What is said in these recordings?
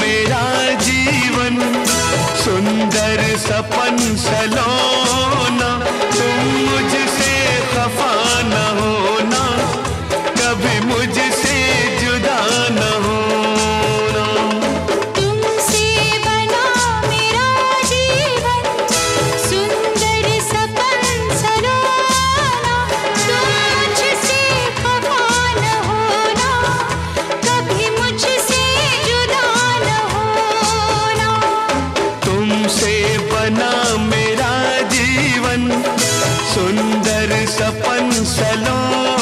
मेरा जीवन सुंदर सपन सलों से बना मेरा जीवन सुंदर सपन सलों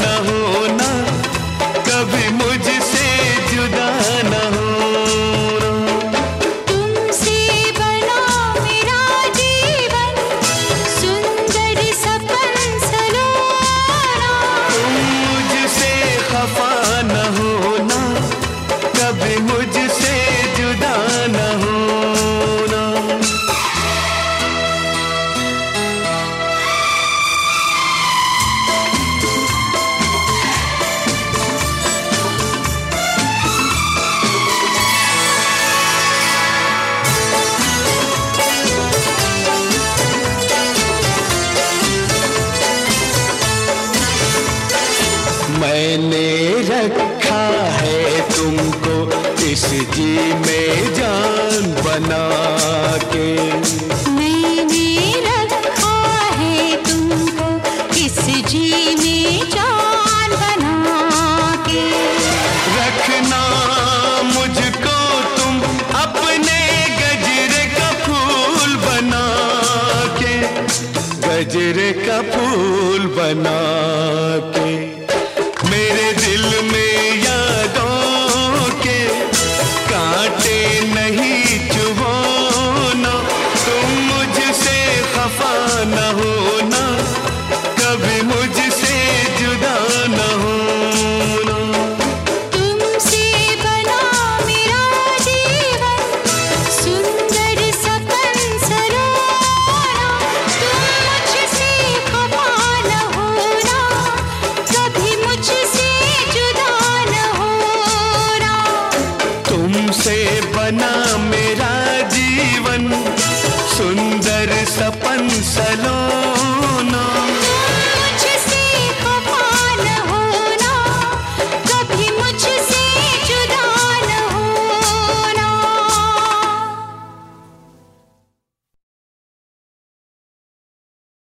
न हो इस जी में जान बना के। मैंने रखा है तुमको इस जी में जान बना के। रखना मुझको तुम अपने का फूल बना के। का फूल बना बना मेरा जीवन सुंदर सपन सलो